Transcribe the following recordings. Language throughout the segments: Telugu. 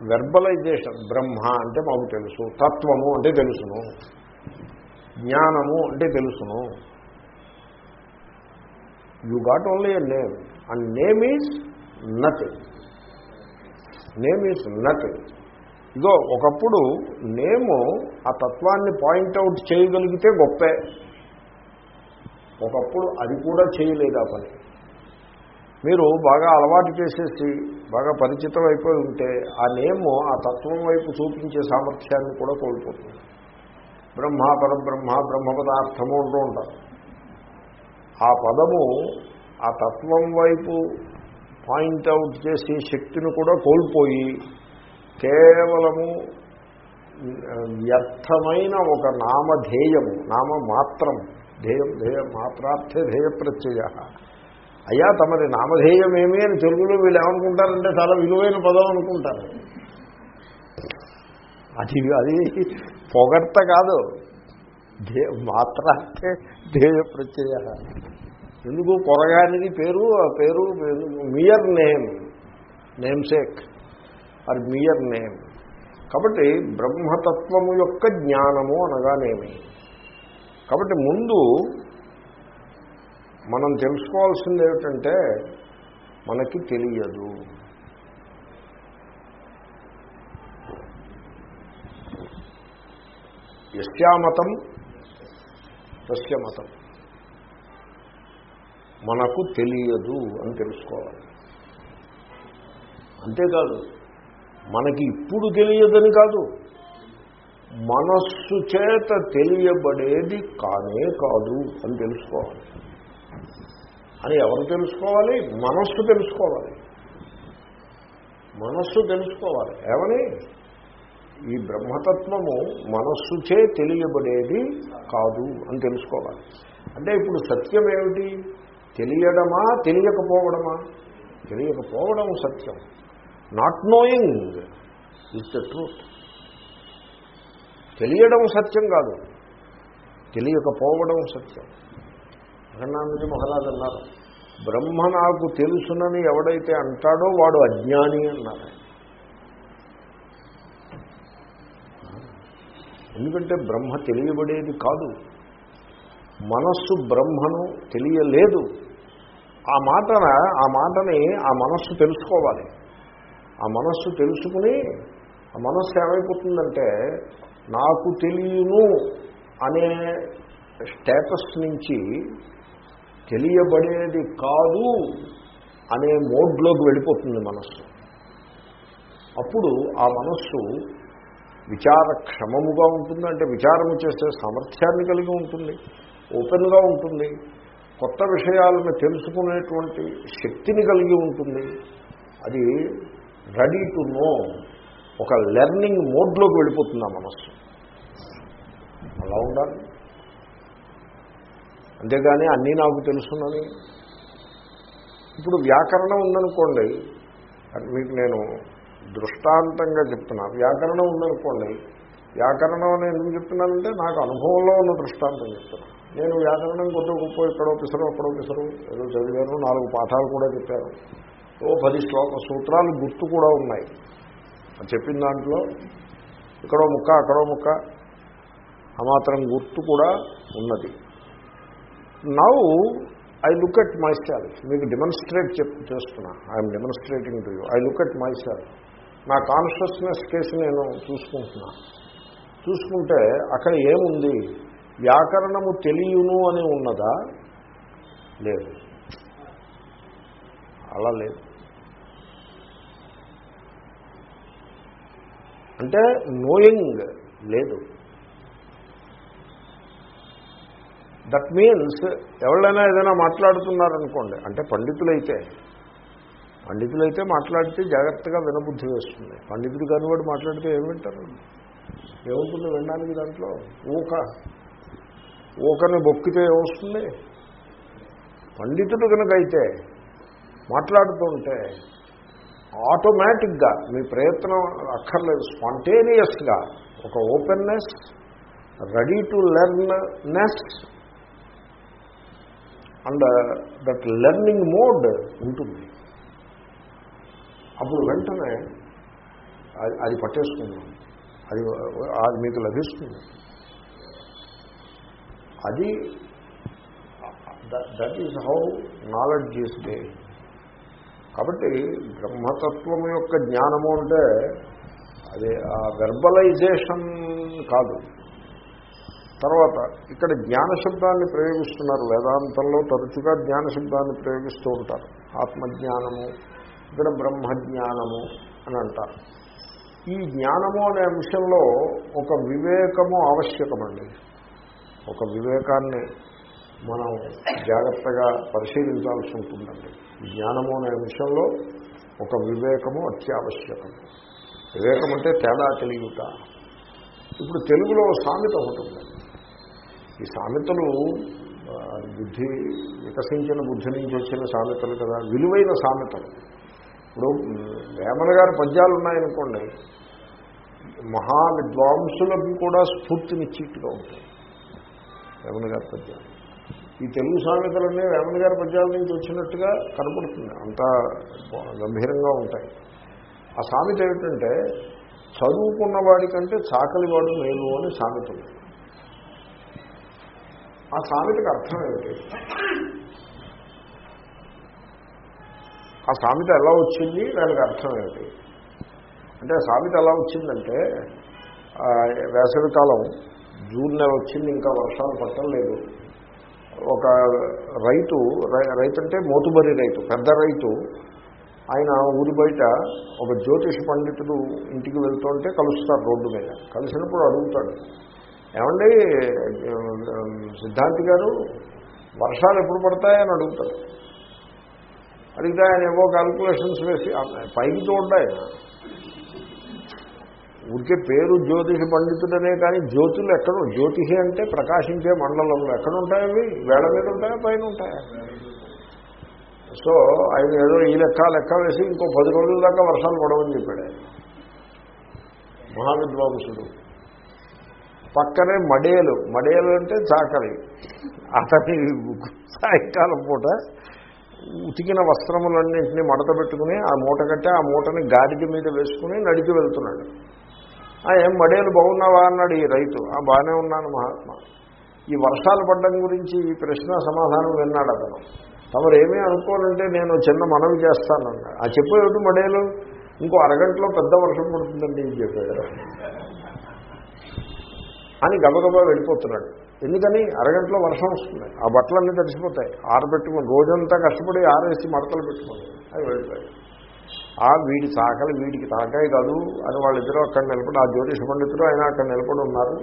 వెర్బలైజేషన్ బ్రహ్మ అంటే మాకు తెలుసు తత్వము అంటే తెలుసును జ్ఞానము అంటే తెలుసును. You got only a name and name is nothing name is nothing ఇదో ఒకప్పుడు నేము ఆ తత్వాన్ని పాయింట్అవుట్ చేయగలిగితే గొప్పే. ఒకప్పుడు అది కూడా చేయలేదు ఆ పని. మీరు బాగా అలవాటు చేసేసి బాగా పరిచితం అయిపోయి ఉంటే ఆ నేము ఆ తత్వం వైపు చూపించే సామర్థ్యాన్ని కూడా కోల్పోతుంది. బ్రహ్మ పరబ్రహ్మ బ్రహ్మ పదార్థము అంటూ ఉంటారు. ఆ పదము ఆ తత్వం వైపు పాయింట్అవుట్ చేసే శక్తిని కూడా కోల్పోయి కేవలము వ్యర్థమైన ఒక నామధేయము నామ మాత్రం ధ్యేయం ధ్యేయ మాత్రార్థే ధ్యేయ ప్రత్యయ. అయ్యా తమది నామధేయమేమి అని తెలుగులో వీళ్ళు ఏమనుకుంటారంటే చాలా విలువైన పదం అనుకుంటారు. అది అది పొగర్త కాదు. దే మాత్ర అంటే ధ్యేయ ప్రత్యయ. ఎందుకు? పొరగానిది పేరు ఆ పేరు mere name namesake or mere name. కాబట్టి బ్రహ్మతత్వము యొక్క జ్ఞానము అనగానేమి? కాబట్టి ముందు మనం తెలుసుకోవాల్సింది ఏమిటంటే మనకి తెలియదు. యస్యామతం తస్యమతం మనకు తెలియదు అని తెలుసుకోవాలి. అంతేకాదు మనకి ఇప్పుడు తెలియదని కాదు మనస్సు చేత తెలియబడేది కానే కాదు అని తెలుసుకోవాలి. అని ఎవరు తెలుసుకోవాలి? మనస్సు తెలుసుకోవాలి. మనస్సు తెలుసుకోవాలి. ఏమని? ఈ బ్రహ్మతత్వము మనస్సుచే తెలియబడేది కాదు అని తెలుసుకోవాలి. అంటే ఇప్పుడు సత్యం ఏమిటి? తెలియడమా? తెలియకపోవడమా? తెలియకపోవడం సత్యం. Not knowing is the truth తెలియడం సత్యం కాదు. తెలియకపోవడం సత్యం. అఖండానందజీ మహారాజు అన్నారు. బ్రహ్మ నాకు తెలుసునని ఎవడైతే అంటాడో వాడు అజ్ఞాని అన్నారు ఎందుకంటే బ్రహ్మ తెలియబడేది కాదు. మనస్సు బ్రహ్మను తెలియలేదు. ఆ మాటన ఆ మాటని ఆ మనస్సు తెలుసుకోవాలి. ఆ మనస్సు తెలుసుకుని ఆ మనస్సు ఏమైపోతుందంటే నాకు తెలియను అనే స్టేటస్ నుంచి తెలియబడేది కాదు అనే మోడ్లోకి వెళ్ళిపోతుంది మనస్సు. అప్పుడు ఆ మనస్సు విచారక్షమముగా ఉంటుంది. అంటే విచారము చేసే సామర్థ్యాన్ని కలిగి ఉంటుంది. ఓపెన్గా ఉంటుంది. కొత్త విషయాలను తెలుసుకునేటువంటి శక్తిని కలిగి ఉంటుంది. అది రెడీ టు నో ఒక లెర్నింగ్ మోడ్లోకి వెళ్ళిపోతుంది ఆ మనస్సు. అలా ఉండాలి. అంతేగాని అన్నీ నాకు తెలుసునని. ఇప్పుడు వ్యాకరణం ఉందనుకోండి మీకు నేను దృష్టాంతంగా చెప్తున్నా వ్యాకరణం ఉందనుకోండి వ్యాకరణం అని ఎందుకు చెప్తున్నానంటే నాకు అనుభవంలో ఉన్న దృష్టాంతం చెప్తున్నా. నేను వ్యాకరణం కొద్ది గొప్ప ఇక్కడో పిసరు అక్కడో పిసరు ఏదో చదివాను నాలుగు పాఠాలు కూడా చెప్పాను. ఓ పది శ్లోక సూత్రాలు గుర్తు కూడా ఉన్నాయి. చెప్పిన దాంట్లో ఇక్కడో ముక్క అక్కడో ముక్క ఆ మాత్రం గుర్తు కూడా ఉన్నది. Now I look at myself మీకు డెమోన్స్ట్రేట్ చెప్ చేస్తున్నా. I'm demonstrating to you I look at myself నా కాన్షియస్నెస్ కేసు నేను చూసుకుంటున్నా. చూసుకుంటే అక్కడ ఏముంది? వ్యాకరణము తెలియను అని ఉన్నదా? లేదు. అలా లేదు. అంటే నోయింగ్ లేదు. దట్ మీన్స్ ఎవరైనా ఏదైనా మాట్లాడుతున్నారనుకోండి అంటే పండితులైతే పండితులైతే మాట్లాడితే జాగ్రత్తగా వినబుద్ధి వేస్తుంది పండితుడు కాని మాట్లాడితే ఏం వింటారు? ఏముంటుంది వినడానికి దాంట్లో? ఊక. ఊకని బొక్కితే ఏమొస్తుంది? పండితుడు కనుక అయితే మాట్లాడుతుంటే ఆటోమేటిక్గా మీ ప్రయత్నం అక్కర్లేదు. స్పాంటేనియస్గా ఒక openness ready to learnness and that learning mode ఉంటుంది. అప్పుడు వెంటనే అది- అది పట్టేసుకుందాం. అది అది మీకు లభిస్తుంది. అది that is how knowledge is there కాబట్టి బ్రహ్మతత్వం యొక్క జ్ఞానము అంటే అది ఆ వెర్బలైజేషన్ కాదు. తర్వాత ఇక్కడ జ్ఞాన శబ్దాన్ని ప్రయోగిస్తున్నారు. వేదాంతంలో తరచుగా జ్ఞాన శబ్దాన్ని ప్రయోగిస్తూ ఉంటారు. ఆత్మజ్ఞానము ఇక్కడ బ్రహ్మజ్ఞానము అని అంటారు. ఈ జ్ఞానము అనే అంశంలో ఒక వివేకము ఆవశ్యకమండి. ఒక వివేకాన్ని మనం జాగ్రత్తగా పరిశీలించాల్సి ఉంటుందండి. జ్ఞానము అనే అంశంలో ఒక వివేకము అత్యావశ్యకం. వివేకం అంటే తేడా తెలియట ఇప్పుడు తెలుగులో సామెత ఒకటి ఉంది ఈ సామెతలు బుద్ధి వికసించిన బుద్ధి నుంచి వచ్చిన సామెతలు కదా విలువైన సామెతలు. ఇప్పుడు వేమన గారి పద్యాలు ఉన్నాయనుకోండి మహా విద్వాంసులకు కూడా స్ఫూర్తినిచ్చేట్టుగా ఉంటాయి వేమన గారి పద్యాలు. ఈ తెలుగు సామెతలన్నీ వేమన గారి పద్యాల నుంచి వచ్చినట్టుగా కనపడుతుంది అంత గంభీరంగా ఉంటాయి. ఆ సామెత ఏమిటంటే చదువుకున్న వాడికంటే చాకలివాడు మేలు అని సామెత ఉంది. ఆ సామెతకు అర్థం ఏమిటి? ఆ సామెత ఎలా వచ్చింది? దానికి అర్థం ఏమిటి? అంటే సామెత ఎలా వచ్చిందంటే వేసవికాలం జూన్ నెల వచ్చింది ఇంకా వర్షాలు పట్టడం లేదు ఒక రైతు రై- రైతు అంటే మోతుబరి రైతు పెద్ద రైతు ఆయన ఊరి బయట ఒక జ్యోతిష పండితుడు ఇంటికి వెళ్తుంటే కలుస్తారు రోడ్డు మీద. కలిసినప్పుడు అడుగుతాడు ఏమండి సిద్ధాంతి గారు వర్షాలు ఎప్పుడు పడతాయని అడుగుతారు. అడిగితే ఆయన ఏవో క్యాల్కులేషన్స్ వేసి పైకి ఉంటాయి. ఊరికే పేరు జ్యోతిష పండితుడనే కానీ జ్యోతులు ఎక్కడ జ్యోతిషి అంటే ప్రకాశించే మండలంలో ఎక్కడ ఉంటాయి అవి వేళ మీద ఉంటాయా? పైన ఉంటాయా? సో ఆయన ఏదో ఈ లెక్క లెక్క వేసి ఇంకో పది రోజుల దాకా వర్షాలు పడవని చెప్పాడు ఆయన. మహావిద్వాంసుడు. పక్కనే మడేలు. మడేలు అంటే చాకలి అతని సాయంకాలం పూట ఉతికిన వస్త్రములన్నింటినీ మడత పెట్టుకుని ఆ మూట కట్టి ఆ మూటని గాడిద మీద వేసుకుని నడిచి వెళ్తున్నాడు. ఆ ఏం మడేలు బాగున్నావా? అన్నాడు ఈ రైతు. ఆ బాగానే ఉన్నాను మహాత్మ. ఈ వర్షాలు పడ్డం గురించి ఈ ప్రశ్న సమాధానం విన్నాడు అతను. తమరు ఏమీ అనుకోనంటే నేను చిన్న మనవి చేస్తానన్నాడు. ఆ చెప్పేమిటి మడేలు? ఇంకో అరగంటలో పెద్ద వర్షం పడుతుందండి చెప్పాడు. అని గబగబా వెళ్ళిపోతున్నాడు. ఎందుకని? అరగంటలో వర్షం వస్తుంది. ఆ బట్టలన్నీ తడిసిపోతాయి. ఆరబెట్టుకుని రోజంతా కష్టపడి ఆరేసి మడతలు పెట్టుకుని అవి వెళ్ళిపోయాయి ఆ వీడి చాకలి వీడికి తాకాయి కాదు. అని వాళ్ళిద్దరూ అక్కడ నిలబడి ఆ జ్యోతిష పండితులు ఆయన అక్కడ నిలబడి ఉన్నారు.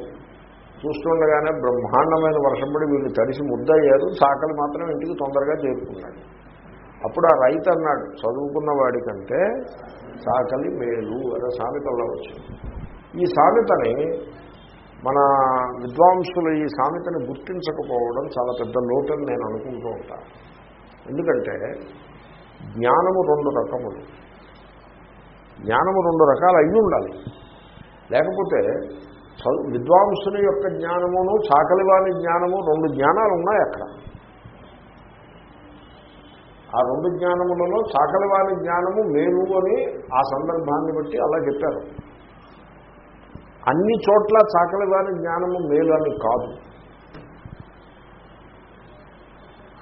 చూస్తుండగానే బ్రహ్మాండమైన వర్షం పడి వీళ్ళు తడిసి ముద్దయ్యారు. సాకలు మాత్రం ఇంటికి తొందరగా చేరుకున్నాడు అప్పుడు ఆ రైతు అన్నాడు చదువుకున్న వాడికంటే సాకలి మేలు అనే సామెతల్లో వచ్చింది. ఈ సామెతని మన విద్వాంసులు ఈ సామెతను గుర్తించకపోవడం చాలా పెద్ద లోటని నేను అనుకుంటూ ఉంటాను ఎందుకంటే జ్ఞానము రెండు రకములు. జ్ఞానము రెండు రకాలు అయి ఉండాలి. లేకపోతే విద్వాంసుని యొక్క జ్ఞానమును చాకలివాని జ్ఞానము రెండు జ్ఞానాలు ఉన్నాయి అక్కడ. ఆ రెండు జ్ఞానములలో చాకలివాని జ్ఞానము మేము అని ఆ సందర్భాన్ని బట్టి అలా చెప్పారు. అన్ని చోట్ల చాకలివాని జ్ఞానము మేలు కాదు.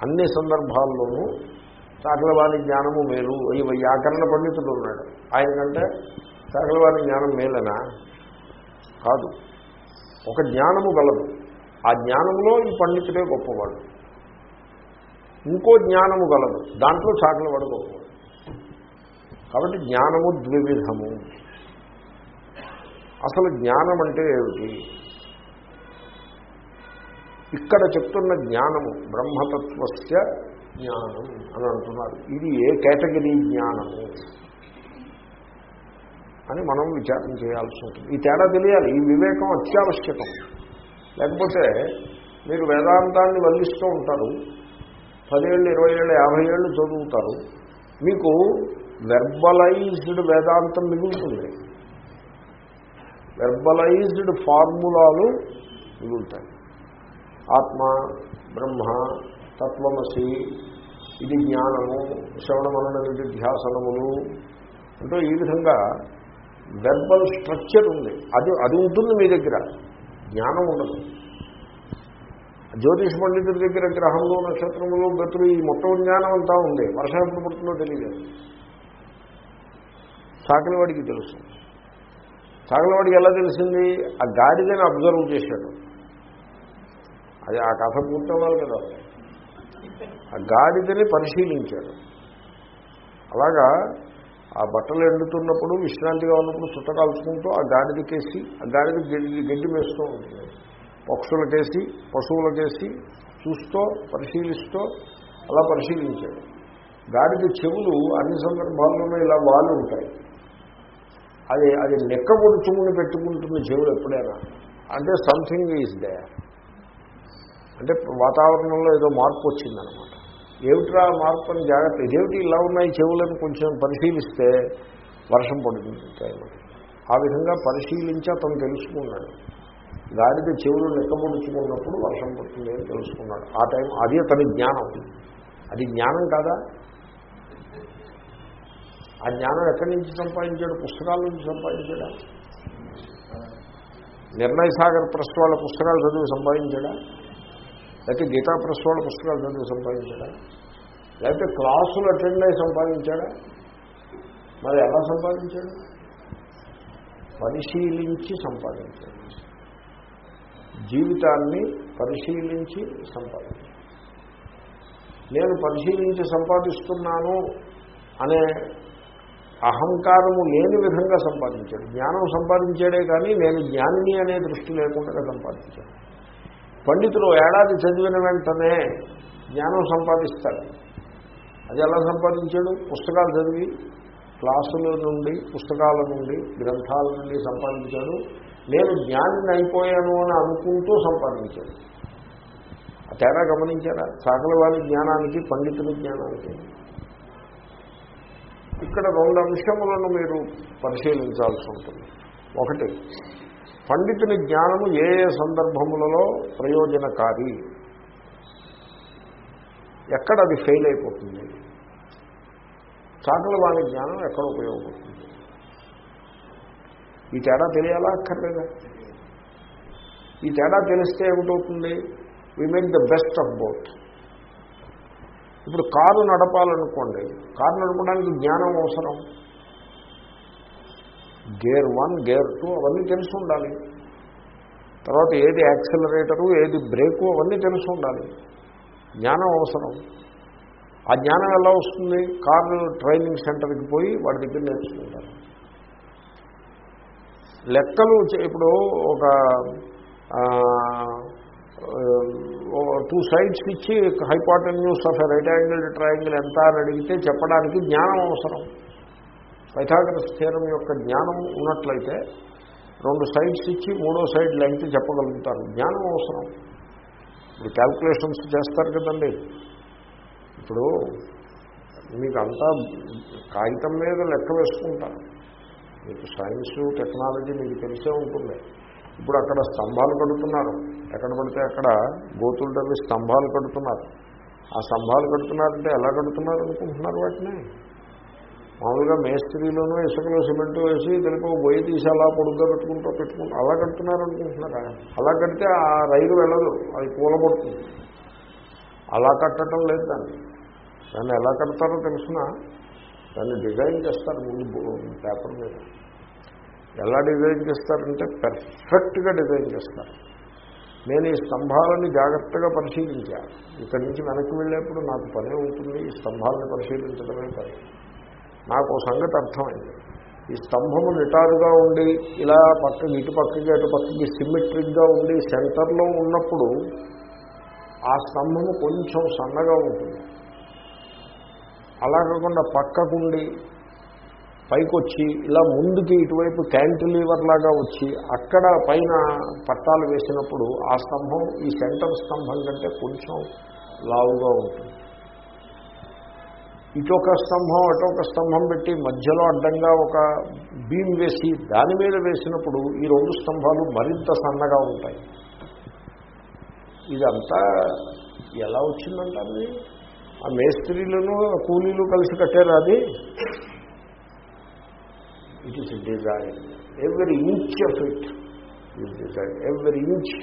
అన్ని సందర్భాల్లోనూ చాకలవాణి జ్ఞానము మేలు. ఈ వ్యాకరణ పండితుడు ఉన్నాడు. ఆయనకంటే చాకలవాణి జ్ఞానం మేలనా? కాదు. ఒక జ్ఞానము గలదు. ఆ జ్ఞానంలో ఈ పండితుడే గొప్పవాడు. ఇంకో జ్ఞానము గలదు. దాంట్లో చాకలవాడు గొప్పవాడు. కాబట్టి జ్ఞానము ద్వివిధము. అసలు జ్ఞానం అంటే ఏమిటి? ఇక్కడ చెప్తున్న జ్ఞానము బ్రహ్మతత్వస్య జ్ఞానం అని అంటున్నారు. ఇది ఏ కేటగిరీ జ్ఞానము? అని మనం విచారం చేయాల్సి ఉంటుంది. ఈ తేడా తెలియాలి. ఈ వివేకం అత్యావశ్యకం. లేకపోతే మీరు వేదాంతాన్ని వల్లిస్తూ ఉంటారు. పదేళ్ళు ఇరవై ఏళ్ళు యాభై ఏళ్ళు చదువుతారు. మీకు వెర్బలైజ్డ్ వేదాంతం మిగులుతుంది. వెర్బలైజ్డ్ ఫార్ములాలు మిగులుతాయి. ఆత్మ బ్రహ్మ తత్వమసి ఇది జ్ఞానము శ్రవణ మనన నిధిధ్యాసనములు అంటూ ఈ విధంగా వెర్బల్ స్ట్రక్చర్ ఉంది. అది అది ఉంటుంది మీ దగ్గర. జ్ఞానం ఉండదు. జ్యోతిష్ పండితుడి దగ్గర గ్రహములు నక్షత్రములు గతులు ఈ మొత్తం జ్ఞానం అంతా ఉంది వర్షం ఎప్పుడు పడుతుందో తెలియదు. చాకలివాడికి తెలుస్తుంది తగలవాడికి ఎలా తెలిసింది? ఆ గాడిదని అబ్జర్వ్ చేశాడు. అది ఆ కథ పూర్తవ్వాలి కదా. ఆ గాడిదని పరిశీలించాడు. అలాగా ఆ బట్టలు ఎండుతున్నప్పుడు విశ్రాంతిగా ఉన్నప్పుడు చుట్ట కాల్చుకుంటూ ఆ గాడిదకేసి ఆ గాడిద గడ్డి గడ్డి మేస్తూ ఉంటుంది పక్షులకేసి పశువులకేసి చూస్తూ పరిశీలిస్తూ అలా పరిశీలించాడు. గాడిద చెవులు అన్ని సందర్భాల్లోనూ ఇలా వాళ్ళు ఉంటాయి అది అది నెక్క పొడుచుకుని పెట్టుకుంటుంది చెవులు ఎప్పుడైనా. అంటే సంథింగ్ ఈజ్ దే అంటే వాతావరణంలో ఏదో మార్పు వచ్చిందనమాట. ఏమిట్రా మార్పు అని జాగ్రత్త ఇదేమిటి ఇలా ఉన్నాయి చెవులను కొంచెం పరిశీలిస్తే వర్షం పడుతుంది ఆ విధంగా పరిశీలించి అతను తెలుసుకున్నాడు. గాడిద చెవులు లెక్కపొడుచుకున్నప్పుడు వర్షం పడుతుంది అని తెలుసుకున్నాడు. ఆ టైం అది అతని జ్ఞానం. అది జ్ఞానం కాదా? ఆ జ్ఞానం ఎక్కడి నుంచి సంపాదించాడు? పుస్తకాల నుంచి సంపాదించాడా? నిర్ణయ సాగర్ ప్రెస్ వాళ్ళ పుస్తకాలు చదివి సంపాదించాడా? లేకపోతే గీతా ప్రెస్ వాళ్ళ పుస్తకాలు చదివి సంపాదించాడా? లేకపోతే క్లాసులు అటెండ్ అయి సంపాదించాడా? మరి ఎలా సంపాదించాడు? పరిశీలించి సంపాదించాడు. జీవితాన్ని పరిశీలించి సంపాదించాడు. నేను పరిశీలించి సంపాదిస్తున్నాను అనే అహంకారము లేని విధంగా సంపాదించాడు. జ్ఞానం సంపాదించాడే కానీ నేను జ్ఞానిని అనే దృష్టి లేకుండా సంపాదించాడు పండితులు ఏడాది చదివిన వెంటనే జ్ఞానం సంపాదిస్తాడు. అది ఎలా సంపాదించాడు? పుస్తకాలు చదివి క్లాసుల నుండి పుస్తకాల నుండి గ్రంథాల నుండి సంపాదించాడు. నేను జ్ఞానిని అయిపోయాను అని అనుకుంటూ సంపాదించాడు. తేడా గమనించారా? సకల జ్ఞానానికి పండితుల జ్ఞానానికి. ఇక్కడ రెండు అంశములను మీరు పరిశీలించాల్సి ఉంటుంది. ఒకటి పండితుని జ్ఞానము ఏ ఏ సందర్భములలో ప్రయోజనకారి? ఎక్కడ అది ఫెయిల్ అయిపోతుంది? చాకల వాణి జ్ఞానం ఎక్కడ ఉపయోగపడుతుంది? ఈ తేడా తెలియాలా అక్కర్లేదా? ఈ తేడా తెలిస్తే ఏమిటవుతుంది? We make the best of both ఇప్పుడు కారు నడపాలనుకోండి కారు నడపడానికి జ్ఞానం అవసరం. గేర్ వన్ గేర్ టూ అవన్నీ తెలిసి ఉండాలి తర్వాత ఏది యాక్సిలరేటరు ఏది బ్రేకు అవన్నీ తెలిసి ఉండాలి జ్ఞానం అవసరం. ఆ జ్ఞానం ఎలా వస్తుంది? కారు ట్రైనింగ్ సెంటర్కి పోయి వాడి దగ్గర నేర్చుకుంటారు. లెక్కలు ఇప్పుడు ఒక టూ సైడ్స్ ఇచ్చి hypotenuse of a right angle triangle ఎంత అని అడిగితే చెప్పడానికి జ్ఞానం అవసరం. పైథాగరస్ స్థిరం యొక్క జ్ఞానం ఉన్నట్లయితే రెండు సైడ్స్ ఇచ్చి మూడో సైడ్ లెంగ్త్ చెప్పగలుగుతారు. జ్ఞానం అవసరం. ఇప్పుడు క్యాల్కులేషన్స్ చేస్తారు కదండి. ఇప్పుడు మీకు అంతా కాగితం మీద లెక్క వేసుకుంటారు. మీకు సైన్స్ టెక్నాలజీ మీకు తెలిసే ఉంటుంది. ఇప్పుడు అక్కడ స్తంభాలు కడుతున్నారు. ఎక్కడ పడితే అక్కడ గోతులు తవ్వి స్తంభాలు కడుతున్నారు. ఆ స్తంభాలు కడుతున్నారంటే ఎలా కడుతున్నారు అనుకుంటున్నారు వాటిని? మామూలుగా మేస్త్రీలోనూ ఇసుకలో సిమెంట్ వేసి తెలుపు బొయ్యి తీసి అలా పొడుగ్గా పెట్టుకుంటూ పెట్టుకుంటూ అలా కడుతున్నారు అనుకుంటున్నారా? అలా కడితే ఆ రైలు వెళ్ళదు అది కూలబడుతుంది అలా కట్టడం లేదు దాన్ని. దాన్ని ఎలా కడతారో తెలిసిన దాన్ని డిజైన్ చేస్తారు ముందు పేపర్ మీద. ఎలా డిజైన్ చేస్తారంటే పెర్ఫెక్ట్గా డిజైన్ చేస్తారు. నేను ఈ స్తంభాలని జాగ్రత్తగా పరిశీలించాను ఇక్కడి నుంచి వెనక్కి వెళ్ళేప్పుడు నాకు పనే ఉంటుంది ఈ స్తంభాలను పరిశీలించడమే పని. నాకు ఓ సంగతి అర్థమైంది. ఈ స్తంభము నిటారుగా ఉండి ఇలా పక్కకి ఇటు పక్కకి అటు పక్కకి సిమెట్రిక్గా ఉండి సెంటర్లో ఉన్నప్పుడు ఆ స్తంభము కొంచెం సన్నగా ఉంటుంది. అలా కాకుండా పక్కకుండి పైకొచ్చి ఇలా ముందుకి ఇటువైపు క్యాంటిలీవర్ లాగా వచ్చి అక్కడ పైన పట్టాలు వేసినప్పుడు ఆ స్తంభం ఈ సెంటర్ స్తంభం కంటే కొంచెం లావుగా ఉంటుంది. ఇటొక స్తంభం అటొక స్తంభం పెట్టి మధ్యలో అడ్డంగా ఒక బీమ్ వేసి దాని మీద వేసినప్పుడు ఈ రెండు స్తంభాలు మరింత సన్నగా ఉంటాయి. ఇదంతా ఎలా వచ్చిందంటారు ఆ మేస్త్రీలను కూలీలు కలిసి కట్టారు అది? It is design every inch of it is design every inch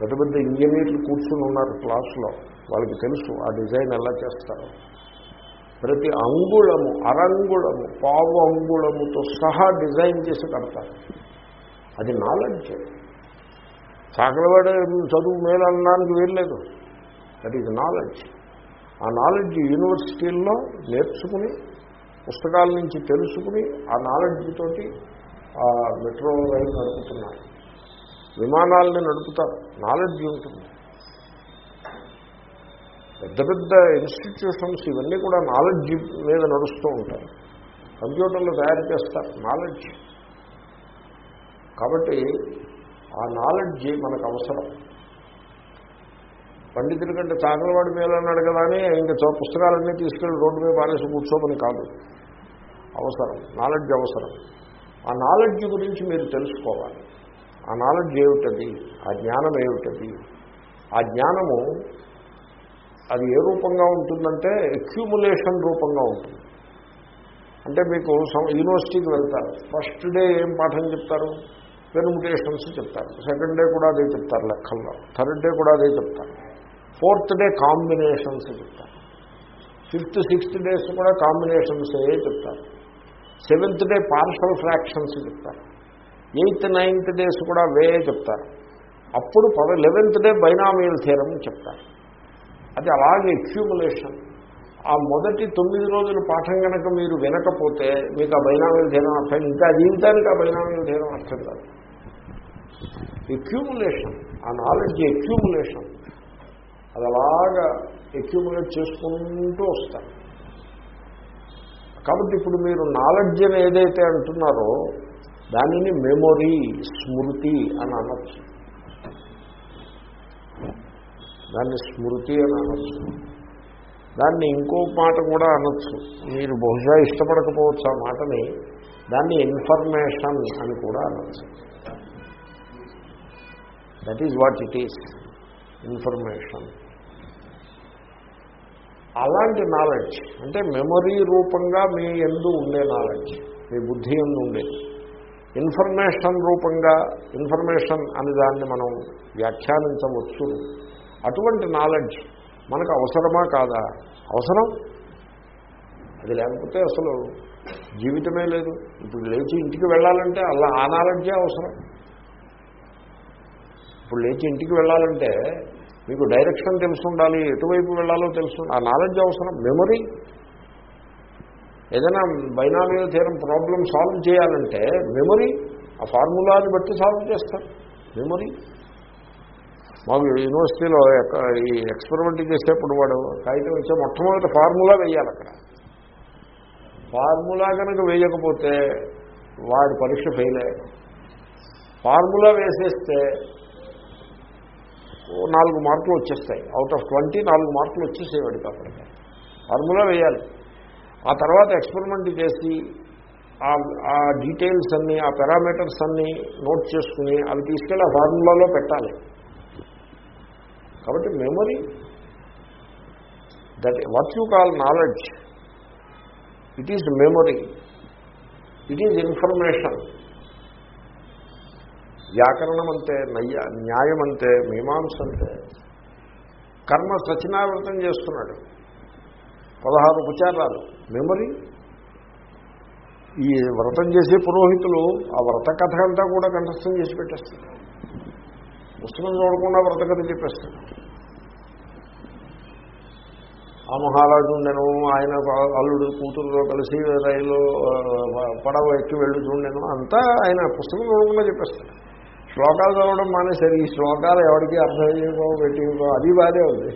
పెద్ద పెద్ద ఇంజనీర్లు కూర్చుని ఉన్నారు క్లాసులో. వాళ్ళకి తెలుసు ఆ డిజైన్ ఎలా చేస్తారు. ప్రతి అంగుళము అరంగుళము పావు అంగుళముతో సహా డిజైన్ చేసి కడతారు. అది నాలెడ్జ్. చాకలవాడ చదువు మేలు అనడానికి వీల్లేదు. దట్ ఈజ్ నాలెడ్జ్ ఆ నాలెడ్జ్ యూనివర్సిటీల్లో నేర్చుకుని పుస్తకాల నుంచి తెలుసుకుని ఆ నాలెడ్జ్ తోటి ఆ మెట్రో రైలు నడుపుతున్నారు. విమానాలని నడుపుతారు. నాలెడ్జ్ ఉంటుంది. పెద్ద పెద్ద ఇన్స్టిట్యూషన్స్ ఇవన్నీ కూడా నాలెడ్జ్ మీద నడుస్తూ ఉంటాయి. కంప్యూటర్లు తయారు చేస్తారు. నాలెడ్జ్ కాబట్టి ఆ నాలెడ్జ్ మనకు అవసరం. పండితుల కంటే చాకలవాడి మేలన్నాడు కదా అని ఇంకా చో- పుస్తకాలన్నీ తీసుకెళ్ళి రోడ్డు మీద పారేసి కూర్చోమని కాదు. అవసరం. నాలెడ్జ్ అవసరం. ఆ నాలెడ్జ్ గురించి మీరు తెలుసుకోవాలి. ఆ నాలెడ్జ్ ఏమిటది? ఆ జ్ఞానం ఏమిటది? ఆ జ్ఞానము అది ఏ రూపంగా ఉంటుందంటే అక్యూములేషన్ రూపంగా ఉంటుంది. అంటే మీకు యూనివర్సిటీకి వెళ్తారు. ఫస్ట్ డే ఏం పాఠం చెప్తారు? పెర్ముటేషన్స్ చెప్తారు. సెకండ్ డే కూడా అదే చెప్తారు లెక్కల్లో. థర్డ్ డే కూడా అదే చెప్తారు. ఫోర్త్ డే కాంబినేషన్స్ చెప్తారు. ఫిఫ్త్ సిక్స్త్ డేస్ కూడా కాంబినేషన్స్ ఏ చెప్తారు. సెవెంత్ డే పార్షల్ ఫ్రాక్షన్స్ చెప్తారు. ఎయిత్ నైన్త్ డేస్ కూడా వే చెప్తారు. అప్పుడు పద లెవెన్త్ డే బైనామియల్ థీరం చెప్తారు. అది అలాగే ఎక్యూములేషన్ ఆ మొదటి తొమ్మిది రోజుల పాఠం కనుక మీరు వినకపోతే మీకు ఆ బైనామియల్ థీరం అర్థం ఇంకా జీవితానికి ఆ బైనామియల్ థీరం అర్థం కాదు. ఎక్యూములేషన్ ఆ నాలెడ్జ్ ఎక్యూములేషన్ అది అలాగా ఎక్యుములేట్ చేసుకుంటూ వస్తారు. కాబట్టి ఇప్పుడు మీరు నాలెడ్జ్ అని ఏదైతే అంటున్నారో దానిని మెమొరీ స్మృతి అని అనొచ్చు. దాన్ని స్మృతి అని అనొచ్చు. దాన్ని ఇంకో మాట కూడా అనొచ్చు. మీరు బహుశా ఇష్టపడకపోవచ్చు ఆ మాటని. దాన్ని ఇన్ఫర్మేషన్ అని కూడా అనొచ్చు. That is what it is information అలాంటి నాలెడ్జ్ అంటే మెమరీ రూపంగా మీ ఎందు ఉండే నాలెడ్జ్ మీ బుద్ధి ఎందు ఉండేది ఇన్ఫర్మేషన్ రూపంగా ఇన్ఫర్మేషన్ అని దాన్ని మనం వ్యాఖ్యానించవచ్చు. అటువంటి నాలెడ్జ్ మనకు అవసరమా కాదా? అవసరం. అది లేకపోతే అసలు జీవితమే లేదు. ఇప్పుడు లేచి ఇంటికి వెళ్ళాలంటే అలా ఆ నాలెడ్జే అవసరం. ఇప్పుడు లేచి ఇంటికి వెళ్ళాలంటే మీకు డైరెక్షన్ తెలుసుండాలి ఎటువైపు వెళ్ళాలో తెలుసు ఆ నాలెడ్జ్ అవసరం మెమొరీ. ఏదైనా బైనామియల్ తీరం ప్రాబ్లం సాల్వ్ చేయాలంటే మెమొరీ ఆ ఫార్ములాని బట్టి సాల్వ్ చేస్తారు. మెమొరీ. మాకు యూనివర్సిటీలో ఈ ఎక్స్పెరిమెంట్ చేసేప్పుడు వాడు కాగితం ఇచ్చే మొట్టమొదటి ఫార్ములా వేయాలి అక్కడ. ఫార్ములా కనుక వేయకపోతే వాడి పరీక్ష ఫెయిల్ అయ్యాడు ఫార్ములా వేసేస్తే నాలుగు మార్కులు వచ్చేస్తాయి. అవుట్ ఆఫ్ ట్వంటీ నాలుగు మార్కులు వచ్చేసేవాడు అక్కడికి ఫార్ములా వేయాలి. ఆ తర్వాత ఎక్స్పెరిమెంట్ చేసి ఆ- ఆ డీటెయిల్స్ అన్నీ ఆ పారామీటర్స్ అన్నీ నోట్ చేసుకుని అవి తీసుకెళ్ళి ఆ ఫార్ములాలో పెట్టాలి. కాబట్టి memory that what you call knowledge it is memory it is information వ్యాకరణం అంతే నయ్య న్యాయం అంతే మీమాంస అంతే కర్మ సచినావృతం చేస్తున్నాడు. పదహారు ఉపచారాలు మెమరీ? ఈ వ్రతం చేసే పురోహితులు ఆ వ్రత కథ అంతా కూడా కంఠస్థం చేసి పెట్టేస్తారు. పుస్తకం చూడకుండా వ్రత కథ చెప్పేస్తారు. ఆ మహారాజు నేను ఆయన అల్లుడు కూతురుతో కలిసి రైలు పడవ ఎక్కి వెళ్ళి చూడను అంతా ఆయన పుస్తకం చూడకుండా చెప్పేస్తాడు శ్లోకాలు చదవడం మానేసరి ఈ శ్లోకాలు ఎవరికి అర్థం చేయకో పెట్టికో అది బాధే ఉంది.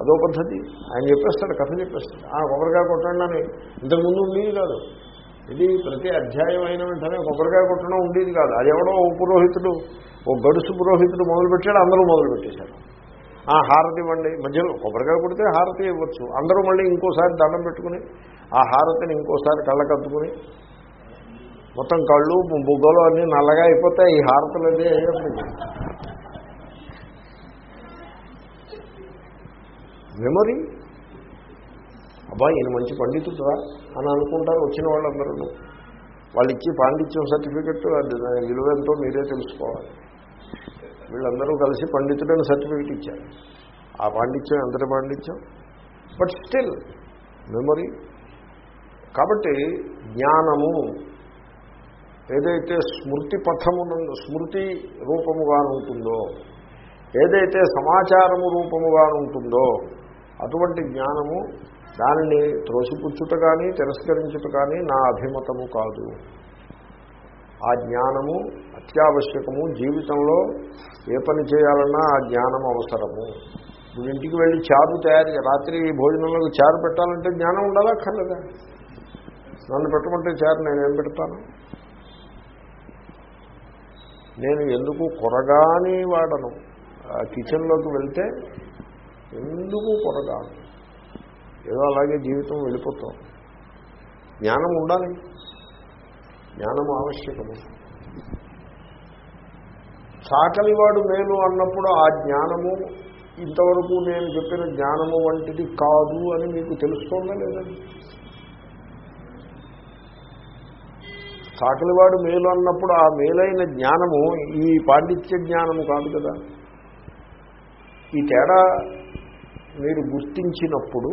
అదో పద్ధతి. ఆయన చెప్పేస్తాడు కథ చెప్పేస్తాడు. ఆ కొబ్బరికాయ కొట్టండి అని. ఇంతకుముందు ఉండేది కాదు. ఇది ప్రతి అధ్యాయం అయిన వెంటనే కొబ్బరికాయ కొట్టడం ఉండేది కాదు. అది ఎవడో ఓ పురోహితుడు ఓ గడుసు పురోహితుడు మొదలుపెట్టాడు అందరూ మొదలుపెట్టేశారు. ఆ హారతి ఇవ్వండి మధ్యలో కొబ్బరికాయ కొడితే హారతి ఇవ్వచ్చు. అందరూ మళ్ళీ ఇంకోసారి దండం పెట్టుకుని ఆ హారతిని ఇంకోసారి కళ్ళకద్దుకుని మొత్తం కళ్ళు బుగ్గలు అన్నీ నల్లగా అయిపోతాయి. ఈ హారతలు అదే అయ్యేప్పటికీ మెమరీ అబ్బా ఈయన మంచి పండితుడురా అని అనుకుంటారు వచ్చిన వాళ్ళందరూ వాళ్ళు ఇచ్చి పాండిత్యం సర్టిఫికెట్ అది మీరే తెలుసుకోవాలి. వీళ్ళందరూ కలిసి పండితుడని సర్టిఫికెట్ ఇచ్చారు. ఆ పాండిత్యం ఎంతటి పాండిత్యం? బట్ స్టిల్ మెమరీ కాబట్టి జ్ఞానము ఏదైతే స్మృతి పథమునందు స్మృతి రూపముగా ఉంటుందో ఏదైతే సమాచారము రూపముగా ఉంటుందో అటువంటి జ్ఞానము దానిని త్రోసిపుచ్చుట కానీ తిరస్కరించుట కానీ నా అభిమతము కాదు. ఆ జ్ఞానము అత్యావశ్యకము. జీవితంలో ఏ పని చేయాలన్నా ఆ జ్ఞానం అవసరము. ఇప్పుడు ఇంటికి వెళ్ళి చారు తయారు రాత్రి భోజనంలో చారు పెట్టాలంటే జ్ఞానం ఉండాలా కలదా నన్ను పెట్టమంటే చారు నేనేం పెడతాను? నేను ఎందుకు కొరగాని వాడను? ఆ కిచెన్లోకి వెళ్తే ఎందుకు కొరగాను? ఏదో అలాగే జీవితం వెళ్ళిపోతాం. జ్ఞానం ఉండాలి. జ్ఞానం ఆవశ్యకము. సాకలివాడు మేలు అన్నప్పుడు ఆ జ్ఞానము ఇంతవరకు నేను చెప్పిన జ్ఞానము వంటిది కాదు అని మీకు తెలుస్తోందా లేదండి సాకలివాడు మేలు అన్నప్పుడు ఆ మేలైన జ్ఞానము ఈ పాండిత్య జ్ఞానము కాదు కదా. ఈ తేడా మీరు గుర్తించినప్పుడు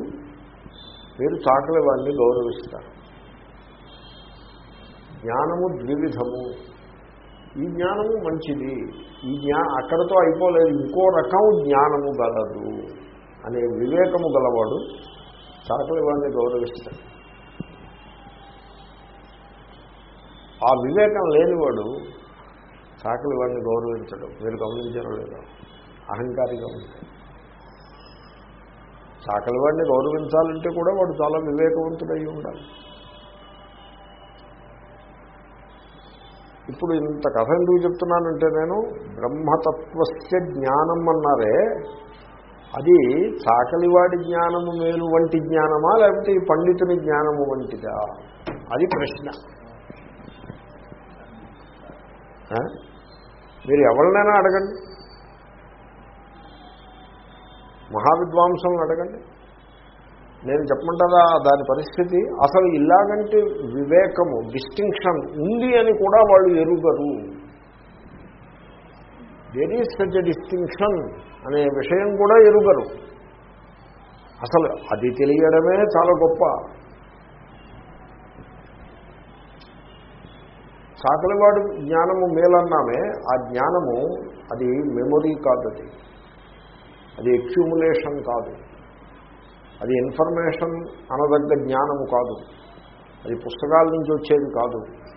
మీరు చాకలివాడిని గౌరవిస్తారు. జ్ఞానము ద్వివిధము. ఈ జ్ఞానము మంచిది. ఈ జ్ఞా అక్కడతో అయిపోలేదు. ఇంకో రకం జ్ఞానము గలదు అనే వివేకము గలవాడు చాకలివాడిని గౌరవిస్తాడు. ఆ వివేకం లేనివాడు చాకలి వాడిని గౌరవించడం. మీరు గమనించడం లేదా? అహంకారిగా ఉంటాడు సాకలి వాడిని గౌరవించాలంటే కూడా వాడు చాలా వివేకవంతుడై ఉండాలి. ఇప్పుడు ఇంత కథ ఎందుకు చెప్తున్నానంటే నేను బ్రహ్మతత్వస్య జ్ఞానం అన్నారే అది చాకలివాడి జ్ఞానము మేలు వంటి జ్ఞానమా లేకపోతే ఈ పండితుని జ్ఞానము వంటిదా? అది ప్రశ్న. మీరు ఎవరినైనా అడగండి. మహావిద్వాంసులను అడగండి. నేను చెప్పమంటారా? దాని పరిస్థితి అసలు ఇలాగంటి వివేకము డిస్టింక్షన్ ఉంది అని కూడా వాళ్ళు ఎరుగరు. దెర్ ఈజ్ సచ్ డిస్టింక్షన్ అనే విషయం కూడా ఎరుగరు. అసలు అది తెలియడమే చాలా గొప్ప. చాకలివాడు జ్ఞానము మేలన్నామే ఆ జ్ఞానము అది మెమొరీ కాదు అది అది ఎక్యుములేషన్ కాదు. అది ఇన్ఫర్మేషన్ అనదగ్గ జ్ఞానము కాదు. అది పుస్తకాల నుంచి వచ్చేది కాదు.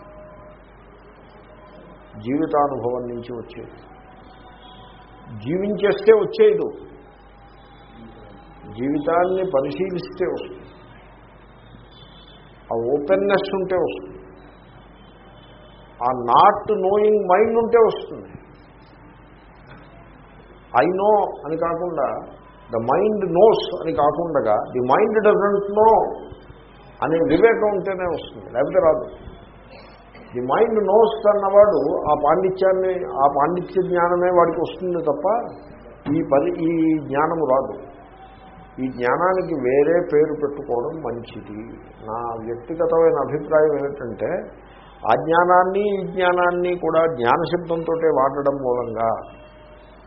జీవితానుభవం నుంచి వచ్చేది. జీవించేస్తే వచ్చేది. జీవితాన్ని పరిశీలిస్తే వస్తుంది. ఆ ఓపెన్నెస్ ఉంటే వస్తుంది. ఆ నాట్ నోయింగ్ మైండ్ ఉంటే వస్తుంది. ఐ నో అని కాకుండా ద మైండ్ నోస్ అని కాకుండా ది మైండ్ డజంట్ నో అనే వివేకం ఉంటేనే వస్తుంది లేకపోతే రాదు. ది మైండ్ నోస్ అన్నవాడు ఆ పాండిత్యాన్ని ఆ పాండిత్య జ్ఞానమే వాడికి వస్తుంది తప్ప ఈ పరి ఈ జ్ఞానము రాదు. ఈ జ్ఞానానికి వేరే పేరు పెట్టుకోవడం మంచిది. నా వ్యక్తిగతమైన అభిప్రాయం ఏమిటంటే ఆ జ్ఞానాన్ని ఈ జ్ఞానాన్ని కూడా జ్ఞానశబ్దంతో వాడడం మూలంగా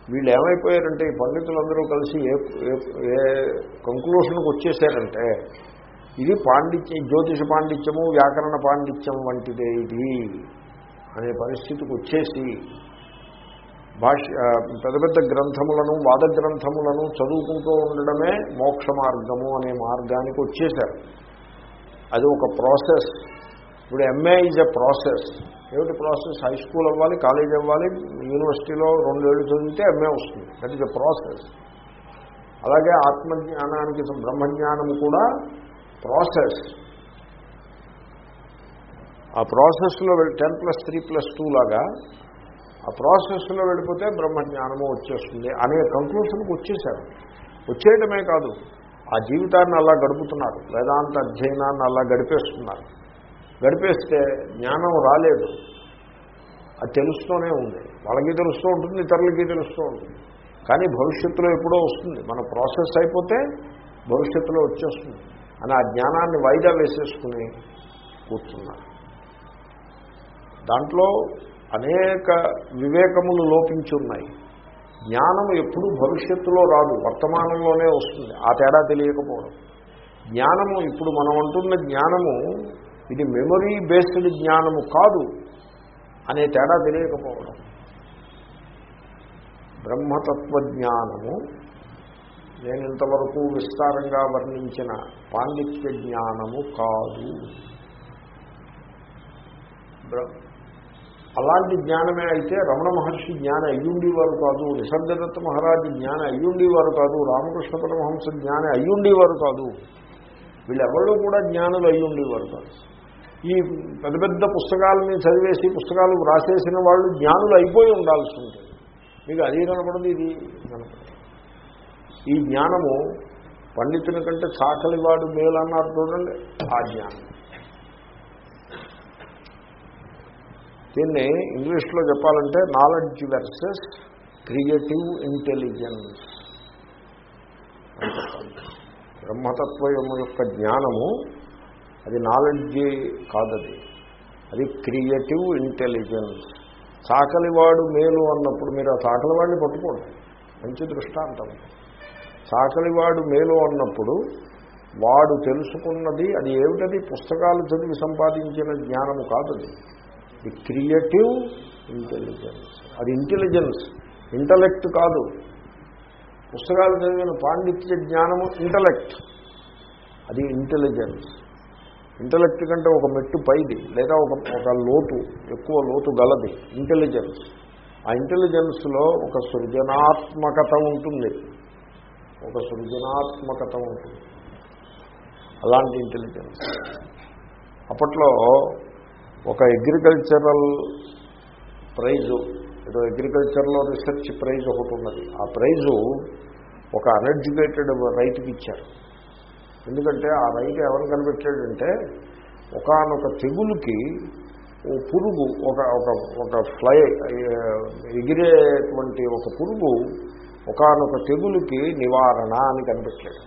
వీళ్ళు ఏమైపోయారంటే ఈ పండితులందరూ కలిసి ఏ ఏ కంక్లూషన్కి వచ్చేసారంటే ఇది పాండిత్యం జ్యోతిష పాండిత్యము వ్యాకరణ పాండిత్యం వంటిదే ఇది అనే పరిస్థితికి వచ్చేసి భాష పెద్ద పెద్ద గ్రంథములను వాద గ్రంథములను చదువుకుంటూ ఉండడమే మోక్ష మార్గము అనే మార్గానికి వచ్చేశారు అది ఒక ప్రాసెస్. ఇప్పుడు ఎంఏ ఈజ్ ఎ ప్రాసెస్ ఏమిటి ప్రాసెస్ హై స్కూల్ అవ్వాలి కాలేజ్ అవ్వాలి యూనివర్సిటీలో రెండేళ్ళు చదివితే ఎంఏ వస్తుంది. దట్ ఈజ్ ఎ ప్రాసెస్ అలాగే ఆత్మజ్ఞానానికి బ్రహ్మజ్ఞానం కూడా ప్రాసెస్ ఆ ప్రాసెస్లో ten plus three plus two లాగా ఆ ప్రాసెస్లో వెళ్ళిపోతే బ్రహ్మజ్ఞానము వచ్చేస్తుంది అనే కంక్లూషన్కి వచ్చేసారు. వచ్చేయటమే కాదు ఆ జీవితాన్ని అలా గడుపుతున్నారు. వేదాంత అధ్యయనాన్ని అలా గడిపేస్తున్నారు. గడిపేస్తే జ్ఞానం రాలేదు. అది తెలుస్తూనే ఉంది. వాళ్ళకి తెలుస్తూ ఉంటుంది ఇతరులకి తెలుస్తూ ఉంటుంది. కానీ భవిష్యత్తులో ఎప్పుడో వస్తుంది. మన ప్రాసెస్ అయిపోతే భవిష్యత్తులో వచ్చేస్తుంది. అని ఆ జ్ఞానాన్ని వాయిదా వేసేసుకుని కూర్చున్నారు. దాంట్లో అనేక వివేకములు లోపించున్నాయి జ్ఞానం ఎప్పుడు భవిష్యత్తులో రాదు వర్తమానంలోనే వస్తుంది. ఆ తేడా తెలియకపోవడం. జ్ఞానము ఇప్పుడు మనం అంటున్న జ్ఞానము ఇది మెమొరీ బేస్డ్ జ్ఞానము కాదు అనే తేడా తెలియకపోవడం. బ్రహ్మతత్వ జ్ఞానము నేను ఇంతవరకు విస్తారంగా వర్ణించిన పాండిత్య జ్ఞానము కాదు. అలాంటి జ్ఞానమే అయితే రమణ మహర్షి జ్ఞానం అయ్యుండేవారు కాదు నిసర్గదత్త మహారాజు జ్ఞానం అయ్యుండేవారు కాదు రామకృష్ణ పరమహంస జ్ఞానం అయ్యుండేవారు కాదు. వీళ్ళెవరూ కూడా జ్ఞానులు అయ్యుండేవారు కాదు. ఈ పెద్ద పెద్ద పుస్తకాలని చదివేసి పుస్తకాలు రాసేసిన వాళ్ళు జ్ఞానులు అయిపోయి ఉండాల్సి ఉంటుంది. మీకు అది కనపడదు ఇది కనపడదు. ఈ జ్ఞానము పండితుని కంటే చాకలివాడు వాడు అన్నారు చూడండి ఆ జ్ఞానం. దీన్ని ఇంగ్లీష్లో చెప్పాలంటే నాలెడ్జ్ వెర్సెస్ క్రియేటివ్ ఇంటెలిజెన్స్ అని చెప్పాలి. యొక్క జ్ఞానము అది నాలెడ్జ్ కాదది. అది క్రియేటివ్ ఇంటెలిజెన్స్. చాకలివాడు మేలు అన్నప్పుడు మీరు ఆ చాకలివాడిని పట్టుకోండి. మంచి దృష్టాంతం. చాకలివాడు మేలు అన్నప్పుడు వాడు తెలుసుకున్నది అది ఏమిటది? పుస్తకాలు చదివి సంపాదించిన జ్ఞానము కాదు అది ది క్రియేటివ్ ఇంటెలిజెన్స్. అది ఇంటెలిజెన్స్. ఇంటలెక్ట్ కాదు. పుస్తకాలు చదివిన పాండిత్య జ్ఞానము ఇంటలెక్ట్. అది ఇంటెలిజెన్స్. ఇంటలెక్ట్ కంటే ఒక మెట్టు పైది లేదా ఒక ఒక లోతు ఎక్కువ లోతు గలది ఇంటెలిజెన్స్. ఆ ఇంటెలిజెన్స్లో ఒక సృజనాత్మకత ఉంటుంది. ఒక సృజనాత్మకత ఉంటుంది. అలాంటి ఇంటెలిజెన్స్. అప్పట్లో ఒక అగ్రికల్చరల్ ప్రైజు ఏదో అగ్రికల్చర్లో రీసెర్చ్ ప్రైజ్ ఒకటి ఉన్నది. ఆ ప్రైజు ఒక అన్ఎడ్యుకేటెడ్ రైతుకి ఇచ్చారు. ఎందుకంటే ఆ రైతు ఎవరు కనిపెట్టాడంటే ఒకనొక తెగులుకి ఓ పురుగు ఒక ఒక ఒక ఫ్లై ఎగిరేటువంటి ఒక పురుగు ఒకనొక తెగులుకి నివారణ అని కనిపెట్టాడు.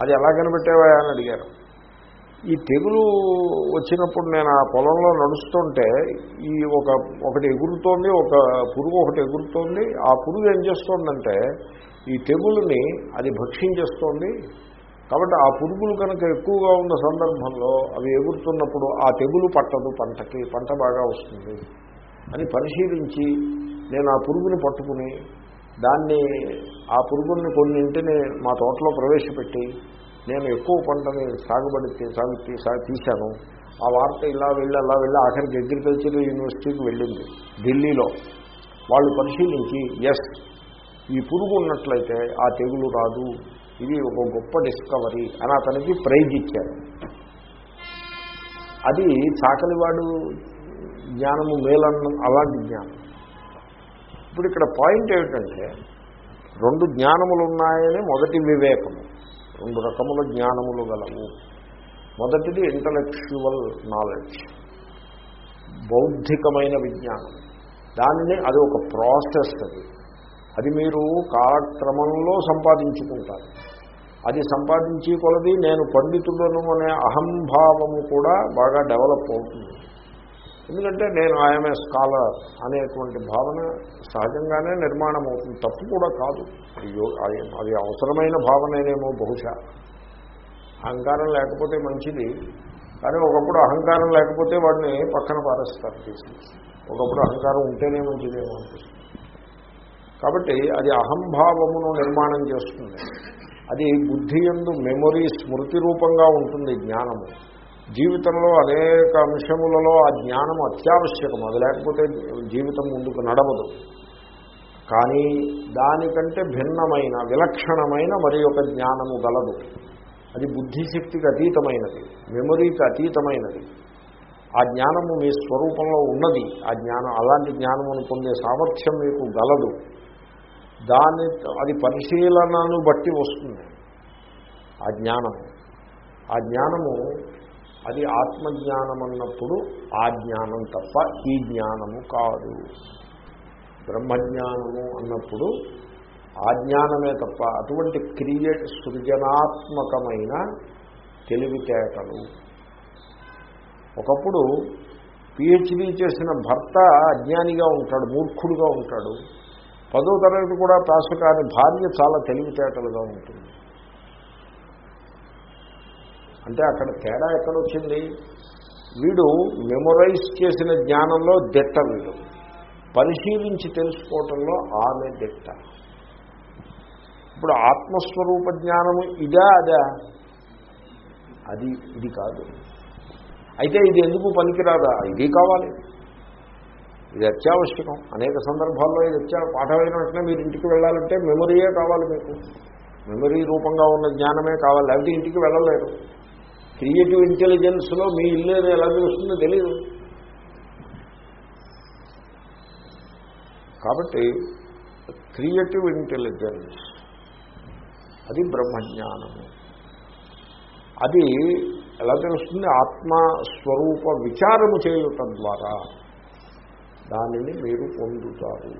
అది ఎలా కనిపెట్టేవా అని అడిగారు. ఈ తెగులు వచ్చినప్పుడు నేను ఆ పొలంలో నడుస్తుంటే ఈ ఒక ఒకటి ఎగురుతోంది ఒక పురుగు ఒకటి ఎగురుతోంది ఆ పురుగు ఏం చేస్తోందంటే ఈ తెగులుని అది భక్షించేస్తోంది కాబట్టి ఆ పురుగులు కనుక ఎక్కువగా ఉన్న సందర్భంలో అవి ఎగురుతున్నప్పుడు ఆ తెగులు పట్టదు పంటకి పంట బాగా వస్తుంది అని పరిశీలించి నేను ఆ పురుగుని పట్టుకుని దాన్ని ఆ పురుగుల్ని కొన్నింటిని మా తోటలో ప్రవేశపెట్టి నేను ఎక్కువ పంటని సాగుబడి సాగు తీ- సాగు తీశాను. ఆ వార్త ఇలా వెళ్ళి అలా వెళ్ళి ఆఖరికి అగ్రికల్చర్ యూనివర్సిటీకి వెళ్ళింది ఢిల్లీలో. వాళ్ళు పరిశీలించి ఎస్ ఈ పురుగు ఉన్నట్లయితే ఆ తెగులు రాదు ఇది ఒక గొప్ప డిస్కవరీ అని అతనికి ప్రైజ్ ఇచ్చారు. అది చాకలివాడు జ్ఞానము మేలన్న అలాంటి జ్ఞానం. ఇప్పుడు ఇక్కడ పాయింట్ ఏమిటంటే రెండు జ్ఞానములు ఉన్నాయని మొదటి వివేకము. రెండు రకముల జ్ఞానములు గలవు. మొదటిది ఇంటలెక్చువల్ నాలెడ్జ్ బౌద్ధికమైన విజ్ఞానం. దానిని అది ఒక ప్రాసెస్ అది. అది మీరు కాలక్రమంలో సంపాదించుకుంటారు. అది సంపాదించి కొలది నేను పండితుడను అనే అహంభావము కూడా బాగా డెవలప్ అవుతుంది. ఎందుకంటే నేను ఐఎమ్ ఏ స్కాలర్ అనేటువంటి భావన సహజంగానే నిర్మాణం అవుతుంది. తప్పు కూడా కాదు. అది అది- అవసరమైన భావనేనేమో బహుశా. అహంకారం లేకపోతే మంచిది. కానీ ఒకప్పుడు అహంకారం లేకపోతే వాడిని పక్కన పారేస్తారు. తీసుకొచ్చి ఒకప్పుడు అహంకారం ఉంటేనే మంచిదేమో అనిపిస్తుంది. కాబట్టి అది అహంభావమును నిర్మాణం చేస్తుంది. అది బుద్ధి ఎందు మెమొరీ స్మృతి రూపంగా ఉంటుంది జ్ఞానము. జీవితంలో అనేక అంశములలో ఆ జ్ఞానం అత్యావశ్యకం. అది లేకపోతే జీవితం ముందుకు నడవదు. కానీ దానికంటే భిన్నమైన విలక్షణమైన మరి ఒక జ్ఞానము గలదు. అది బుద్ధిశక్తికి అతీతమైనది మెమొరీకి అతీతమైనది. ఆ జ్ఞానము మీ స్వరూపంలో ఉన్నది. ఆ జ్ఞానం అలాంటి జ్ఞానమును పొందే సామర్థ్యం మీకు గలదు. దాని అది పరిశీలనను బట్టి వస్తుంది. ఆ జ్ఞానము. ఆ జ్ఞానము అది ఆత్మజ్ఞానం అన్నప్పుడు ఆ జ్ఞానం తప్ప ఈ జ్ఞానము కాదు. బ్రహ్మజ్ఞానము అన్నప్పుడు ఆ జ్ఞానమే తప్ప అటువంటి క్రియ సృజనాత్మకమైన తెలివితేటలు. ఒకప్పుడు పిహెచ్డీ చేసిన భర్త అజ్ఞానిగా ఉంటాడు మూర్ఖుడుగా ఉంటాడు. పదో తరగతి కూడా పాసు కాని భార్య చాలా తెలివితేటలుగా ఉంటుంది. అంటే అక్కడ తేడా ఎక్కడొచ్చింది? వీడు మెమొరైజ్ చేసిన జ్ఞానంలో దిట్ట వీడు. పరిశీలించి తెలుసుకోవటంలో ఆమె దిట్ట. ఇప్పుడు ఆత్మస్వరూప జ్ఞానము ఇదా అదా? అది ఇది కాదు. అయితే ఇది ఎందుకు పనికిరాదా? ఇది కావాలి. ఇది అత్యావశ్యకం. అనేక సందర్భాల్లో ఇది అత్యా పాఠమైన వెంటనే మీరు ఇంటికి వెళ్ళాలంటే మెమొరీయే కావాలి మీకు. మెమరీ రూపంగా ఉన్న జ్ఞానమే కావాలి. లేకపోతే ఇంటికి వెళ్ళలేరు. క్రియేటివ్ ఇంటెలిజెన్స్లో మీ ఇల్లు ఎలా తెలుస్తుందో తెలియదు కాబట్టి క్రియేటివ్ ఇంటెలిజెన్స్ అది బ్రహ్మజ్ఞానము. అది ఎలా తెలుస్తుంది? ఆత్మస్వరూప విచారము చేయుట ద్వారా. దానిని మీరు పొందుతారు.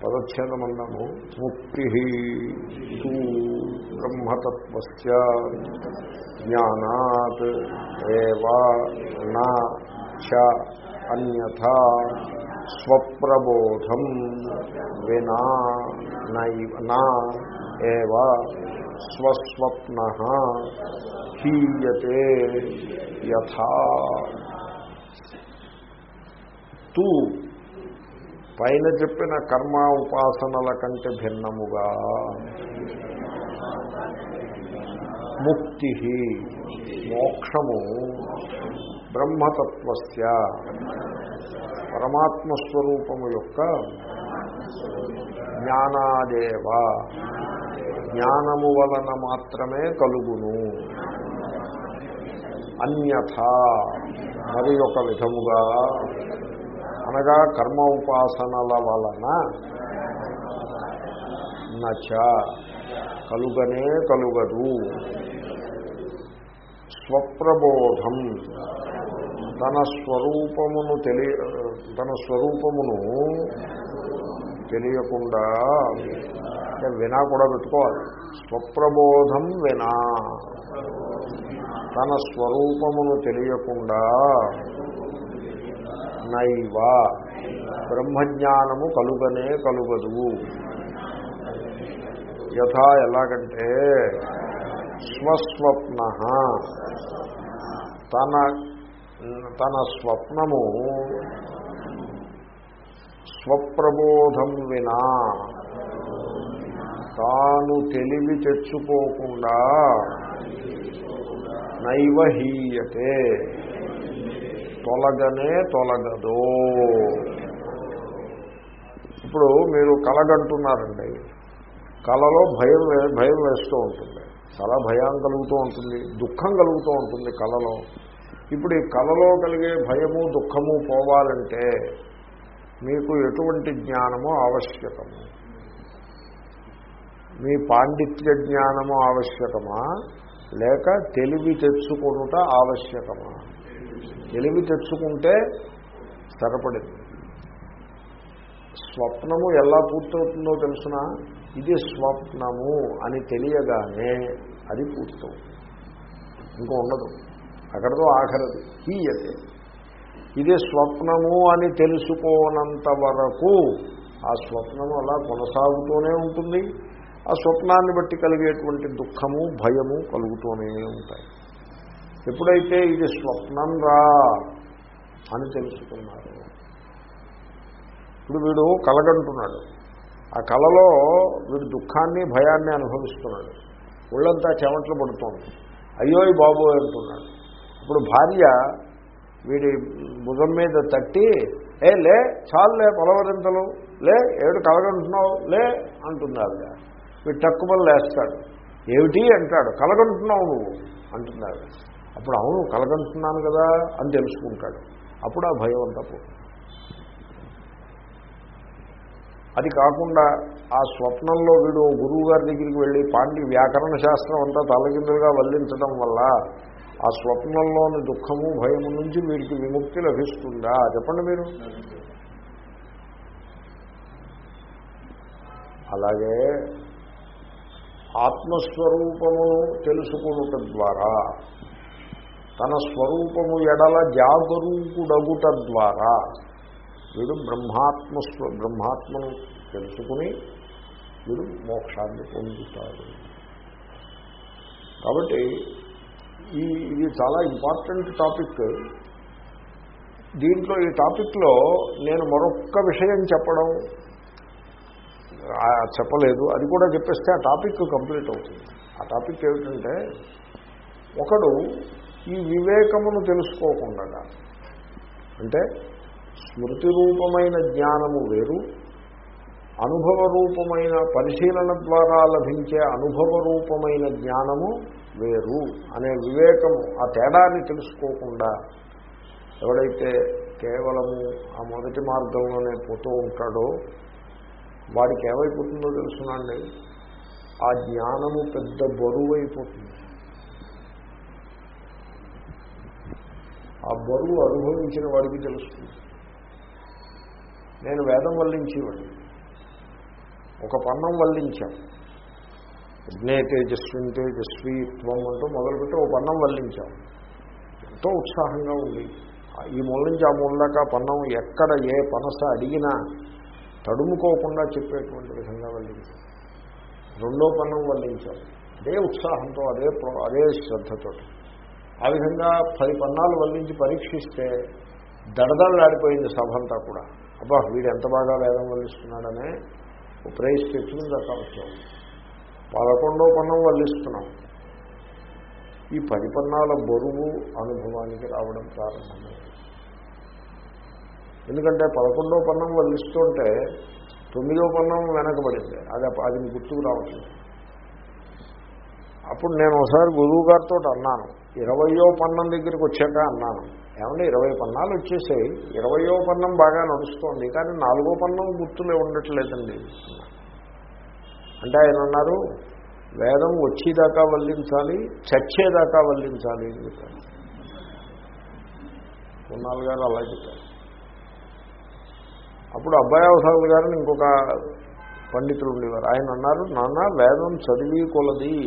పదచ్ఛేదమన్నాము. ముక్తి తూ జ్ఞానాత్ ఏవా నా చ అన్యథా స్వప్రబోధం వినా నా ఏవ స్వస్వప్న హీయతే యథా. తూ పైన చెప్పిన కర్మ ఉపాసనల కంటే భిన్నముగా. ముక్తి. మోక్షము. బ్రహ్మతత్వస్య. పరమాత్మస్వరూపము యొక్క జ్ఞానాదేవ. జ్ఞానము వలన మాత్రమే కలుగును. అన్యథ. మరి ఒక విధముగా అనగా కర్మ ఉపాసనల వలన నచ. కలుగనే కలుగదు. స్వప్రబోధం. తన స్వరూపమును తెలియ తన స్వరూపమును తెలియకుండా వినా కూడా పెట్టుకోవాలి. స్వప్రబోధం వినా. తన స్వరూపమును తెలియకుండా నైవ. బ్రహ్మజ్ఞానము కలుగనే కలుగదు. యథా ఎలాగంటే స్వస్వప్న. తన తన స్వప్నము స్వప్రబోధం వినా తాను తెలివి తెచ్చుకోకుండా నైవ హీయతే తొలగనే తొలగదో. ఇప్పుడు మీరు కలగంటున్నారండి. కలలో భయం భయం వేస్తూ ఉంటుంది. చాలా భయం కలుగుతూ ఉంటుంది దుఃఖం కలుగుతూ ఉంటుంది కలలో. ఇప్పుడు ఈ కలలో కలిగే భయము దుఃఖము పోవాలంటే మీకు ఎటువంటి జ్ఞానము ఆవశ్యకము? మీ పాండిత్య జ్ఞానము ఆవశ్యకమా? లేక తెలివి తెచ్చుకొనుట ఆవశ్యకమా? తెలివి తెచ్చుకుంటే సరిపడింది. స్వప్నము ఎలా పూర్తవుతుందో తెలుసిన? ఇది స్వప్నము అని తెలియగానే అది పూర్తవుతుంది ఇంకో ఉండదు. అక్కడతో ఆఖరది. హీయతే ఇది స్వప్నము అని తెలుసుకోనంత వరకు ఆ స్వప్నము అలా కొనసాగుతూనే ఉంటుంది. ఆ స్వప్నాన్ని బట్టి కలిగేటువంటి దుఃఖము భయము కలుగుతూనే ఉంటాయి. ఎప్పుడైతే ఇది స్వప్నం రా అని తెలుసుకున్నారు ఇప్పుడు వీడు కలగంటున్నాడు. ఆ కళలో వీడు దుఃఖాన్ని భయాన్ని అనుభవిస్తున్నాడు. ఒళ్ళంతా చెమట్లు పడుతోంది. అయ్యో బాబు అంటున్నాడు. ఇప్పుడు భార్య వీడి భుజం మీద తట్టి ఏ లే చాలులే పొలవరింతలు లే ఏడు కలగంటున్నావు లే అంటుంది ఆవిడ వీడు తక్కువ లేస్తాడు ఏమిటి? అంటాడు. కలగంటున్నావు నువ్వు అంటున్నాడు. అప్పుడు అవును కలగంటున్నాను కదా అని తెలుసుకుంటాడు. అప్పుడు ఆ భయం అంతా పోతుంది. అది కాకుండా ఆ స్వప్నంలో వీడు గురువు గారి దగ్గరికి వెళ్ళి పాండి వ్యాకరణ శాస్త్రం అంతా తలకిందులుగా వల్లించడం వల్ల ఆ స్వప్నంలోని దుఃఖము భయము నుంచి వీడికి విముక్తి లభిస్తుందా? చెప్పండి మీరు. అలాగే ఆత్మస్వరూపమును తెలుసుకునుట ద్వారా తన స్వరూపము ఎడల జాగరూకుడగుట ద్వారా వీడు బ్రహ్మాత్మ స్వ బ్రహ్మాత్మను తెలుసుకుని వీడు మోక్షాన్ని పొందుతాడు కాబట్టి ఈ ఇది చాలా ఇంపార్టెంట్ టాపిక్. దీంట్లో ఈ టాపిక్లో నేను మరొక్క విషయం చెప్పడం చెప్పలేదు. అది కూడా చెప్పేస్తే ఆ టాపిక్ కంప్లీట్ అవుతుంది. ఆ టాపిక్ ఏమిటంటే ఒకడు ఈ వివేకమును తెలుసుకోకుండా అంటే స్మృతి రూపమైన జ్ఞానము వేరు అనుభవ రూపమైన పరిశీలన ద్వారా లభించే అనుభవ రూపమైన జ్ఞానము వేరు అనే వివేకము ఆ తేడాన్ని తెలుసుకోకుండా ఎవడైతే కేవలము ఆ మొదటి మార్గంలోనే పోతూ ఉంటాడో వాడికి ఏమైపోతుందో తెలుసునండి ఆ జ్ఞానము పెద్ద బరువు అయిపోతుంది ఆ బరువు అనుభవించిన వాడికి తెలుస్తుంది. నేను వేదం వల్లించేవాడిని. ఒక పన్నం వల్లించాం. యజ్ఞే తేజస్విన్ తేజస్వి త్వం అంటూ మొదలుపెట్టి ఒక పన్నం వల్లించాం. ఎంతో ఉత్సాహంగా ఉంది. ఈ మూల నుంచి ఆ మూల దాకా పన్నం ఎక్కడ ఏ పనస అడిగినా తడుముకోకుండా చెప్పేటువంటి విధంగా వల్లించాం. రెండో పన్నం వల్లించాం. అదే ఉత్సాహంతో అదే అదే శ్రద్ధతో. ఆ విధంగా పది పన్నాలు వల్లించి పరీక్షిస్తే దడదడలాడిపోయింది సభ అంతా కూడా. అబ్బా వీడు ఎంత బాగా వేదం వల్లిస్తున్నాడనే ప్రైజ్ తెచ్చుకుని దక్కా వచ్చాం పదకొండో పన్నం వల్లిస్తున్నాం. ఈ పది పన్నాల బరువు అనుభవానికి రావడం ప్రారంభమైంది. ఎందుకంటే పదకొండో పన్నం వల్లిస్తుంటే తొమ్మిదో పన్నం వెనకబడింది. అది అది గుర్తుకు రావట్లేదు. అప్పుడు నేను ఒకసారి గురువు గారితో అన్నాను ఇరవయో పన్నం దగ్గరికి వచ్చాక అన్నాను ఏమంటే ఇరవై పన్నాలు వచ్చేసాయి. ఇరవయో పన్నం బాగా నడుస్తోంది. కానీ నాలుగో పన్నం గుర్తులే ఉండట్లేదండి. అంటే ఆయన అన్నారు వేదం వచ్చేదాకా వల్లించాలి చచ్చేదాకా వల్లించాలి అని చెప్పారు. ఉన్నాళ్ళు గారు అలా చెప్పారు. అప్పుడు అబ్బాయి అవసరాలు గారిని ఇంకొక పండితులు ఉండేవారు. ఆయన అన్నారు నాన్న వేదం చదివి కొలది.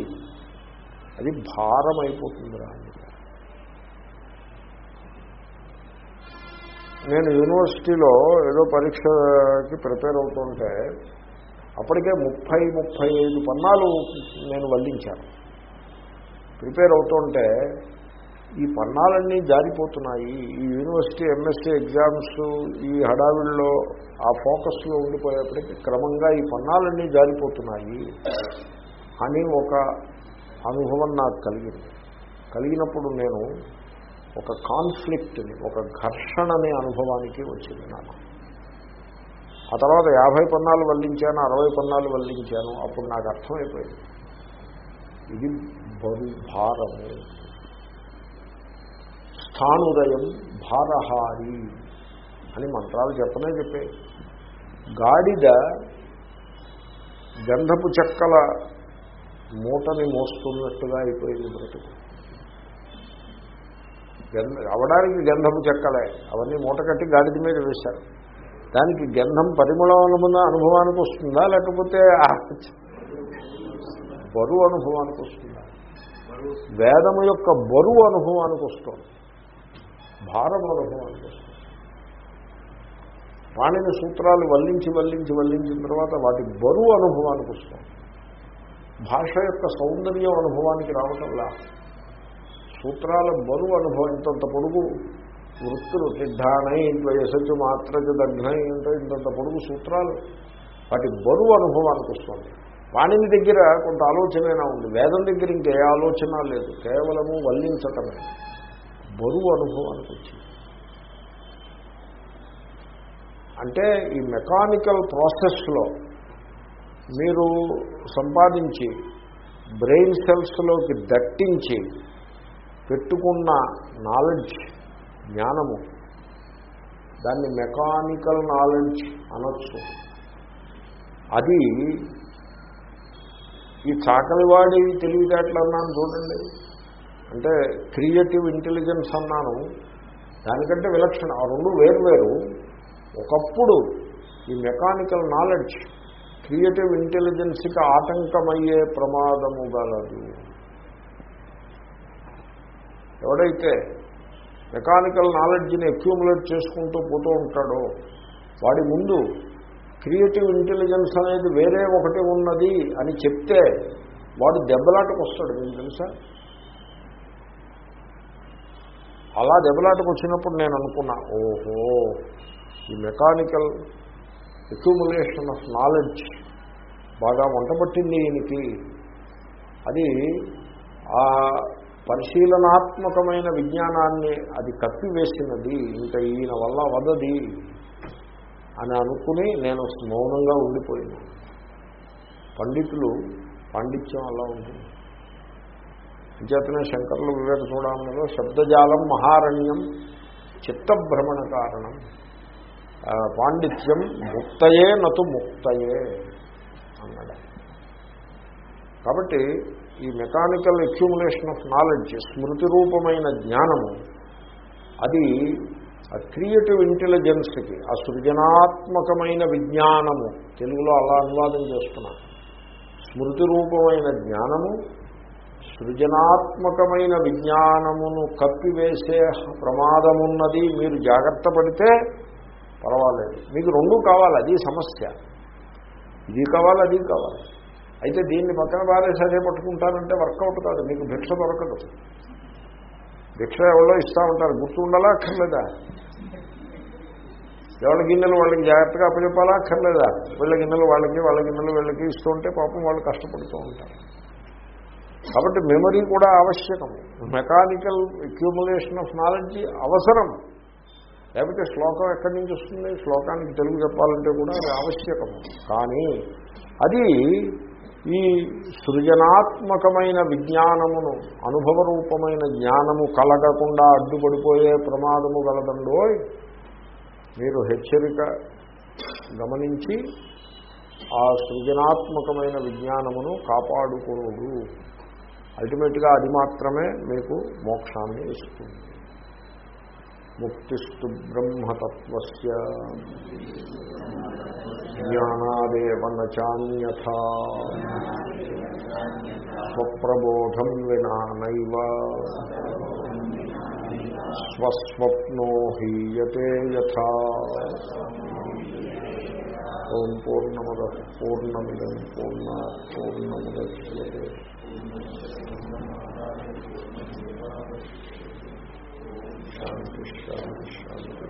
అది భారం అయిపోతుందిరా అని. నేను యూనివర్సిటీలో ఏదో పరీక్షకి ప్రిపేర్ అవుతుంటే అప్పటికే ముప్పై ముప్పై ఐదు పన్నాలు నేను వల్లించాను. ప్రిపేర్ అవుతుంటే ఈ పన్నాలన్నీ జారిపోతున్నాయి. ఈ యూనివర్సిటీ ఎంఎస్సీ ఎగ్జామ్స్ ఈ హడావిడిలో ఆ ఫోకస్లో ఉండిపోయేప్పటికీ క్రమంగా ఈ పన్నాలన్నీ జారిపోతున్నాయి అని ఒక అనుభవం నాకు కలిగింది. కలిగినప్పుడు నేను ఒక కాన్ఫ్లిక్ట్ని ఒక ఘర్షణ అనే అనుభవానికి వచ్చింది నాకు. ఆ తర్వాత యాభై పన్నాలు వల్లించాను అరవై పన్నాలు వల్లించాను అప్పుడు నాకు అర్థమైపోయింది. ఇది బరు భారము. స్థానుదయం భారహారి అని మంత్రాలు చెప్పనే చెప్పే. గాడిద గంధపు చెక్కల మూటని మోస్తున్నట్టుగా అయిపోయింది బ్రతుకు. గంధ అవడానికి గంధము చెక్కలే. అవన్నీ మూట కట్టి గాడిద మీద వేశారు. దానికి గంధం పరిమళమున అనుభవానికి వస్తుందా? లేకపోతే బరువు అనుభవానికి వస్తుందా? వేదము యొక్క బరువు అనుభవానికి వస్తుంది. భారం అనుభవానికి వస్తుంది. వాణిని సూత్రాలు వల్లించి వల్లించి వల్లించిన తర్వాత వాటి బరువు అనుభవానికి వస్తుంది. భాష యొక్క సౌందర్యం అనుభవానికి రావటంలా సూత్రాల బరువు అనుభవం ఇంతంత పొడుగు. వృత్తులు సిద్ధానై వయసచ్చు మాత్రజ దగ్నై అంటే ఇంతంత పొడుగు సూత్రాలు. వాటి బరువు అనుభవానికి వస్తుంది. వాణిని దగ్గర కొంత ఆలోచనైనా ఉంది. వేదం దగ్గర ఇంకే ఆలోచన లేదు. కేవలము వల్లించటమే. బరువు అనుభవానికి వచ్చింది అంటే ఈ మెకానికల్ ప్రాసెస్లో మీరు సంపాదించి బ్రెయిన్ సెల్స్లోకి దట్టించి పెట్టుకున్న నాలెడ్జ్ జ్ఞానము దాన్ని మెకానికల్ నాలెడ్జ్ అనొచ్చు. అది ఈ చాకలివాడి తెలివితేటలు అన్నాను చూడండి. అంటే క్రియేటివ్ ఇంటెలిజెన్స్ అన్నాను. దానికంటే విలక్షణ. ఆ రెండు వేరు వేరు. ఒకప్పుడు ఈ మెకానికల్ నాలెడ్జ్ క్రియేటివ్ ఇంటెలిజెన్స్కి ఆటంకమయ్యే ప్రమాదము గలదు. ఎవడైతే మెకానికల్ నాలెడ్జ్ని అక్యూములేట్ చేసుకుంటూ పోతూ ఉంటాడో వాడి ముందు క్రియేటివ్ ఇంటెలిజెన్స్ అనేది వేరే ఒకటి ఉన్నది అని చెప్తే వాడు దెబ్బలాటకు వస్తాడు మీకు తెలుసా? అలా దెబ్బలాటకు వచ్చినప్పుడు నేను అనుకున్నా ఓహో ఈ మెకానికల్ అక్యూములేషన్ ఆఫ్ నాలెడ్జ్ బాగా వంటపట్టింది ఈయనకి. అది ఆ పరిశీలనాత్మకమైన విజ్ఞానాన్ని అది కప్పివేసినది ఇంకా ఈయన వల్ల వదది అని అనుకుని నేను మౌనంగా ఉండిపోయినా. పండితులు పాండిత్యం అలా ఉంటుంది. అంచేతనే శంకర్లు వివేక చూడాలలో శబ్దజాలం మహారణ్యం చిత్తభ్రమణ కారణం. పాండిత్యం ముక్తయే నటు ముక్తయే అన్నాడు. కాబట్టి ఈ మెకానికల్ అక్యూములేషన్ ఆఫ్ నాలెడ్జ్ స్మృతి రూపమైన జ్ఞానము అది ఆ క్రియేటివ్ ఇంటెలిజెన్స్కి ఆ సృజనాత్మకమైన విజ్ఞానము తెలుగులో అలా అనువాదం చేస్తున్నా. స్మృతి రూపమైన జ్ఞానము సృజనాత్మకమైన విజ్ఞానమును కప్పివేసే ప్రమాదమున్నది మీరు జాగ్రత్త పడితే పర్వాలేదు. మీకు రెండు కావాలి అది సమస్య. ఇది కావాలి అది కావాలి. అయితే దీన్ని పక్కన పారేసి పట్టుకుంటారంటే వర్కౌట్ కాదు మీకు భిక్ష దొరకదు. భిక్ష ఎవరో ఇస్తూ ఉంటారు గుర్తు ఉండాలా అక్కర్లేదా? ఎవరి గిన్నెలు వాళ్ళకి జాగ్రత్తగా అప్పచెప్పాలా అక్కర్లేదా? వీళ్ళ గిన్నెలు వాళ్ళకి వాళ్ళ గిన్నెలు వీళ్ళకి ఇస్తూ ఉంటే పాపం వాళ్ళు కష్టపడుతూ ఉంటారు. కాబట్టి మెమరీ కూడా ఆవశ్యకం. మెకానికల్ అక్యూములేషన్ ఆఫ్ నాలెడ్జ్ అవసరం. లేకపోతే శ్లోకం ఎక్కడి నుంచి వస్తుంది? శ్లోకానికి తెలుగు చెప్పాలంటే కూడా అది ఆవశ్యకం. కానీ అది ఈ సృజనాత్మకమైన విజ్ఞానమును అనుభవ రూపమైన జ్ఞానము కలగకుండా అడ్డుపడిపోయే ప్రమాదము కలదండో మీరు హెచ్చరిక గమనించి ఆ సృజనాత్మకమైన విజ్ఞానమును కాపాడుకోడు. అల్టిమేట్గా అది మాత్రమే మీకు మోక్షాన్ని ఇస్తుంది. ముక్తిస్తు బ్రహ్మతత్వస్య. జ్ఞానాదేవ నాన్యథా స్వప్రబోధం వినా నైవ స్వస్వప్నో హీయతే యథా ఓం పూర్ణముద పూర్ణమిదం పూర్ణ పూర్ణముద్యతే శాంతి శాంతి శాంతి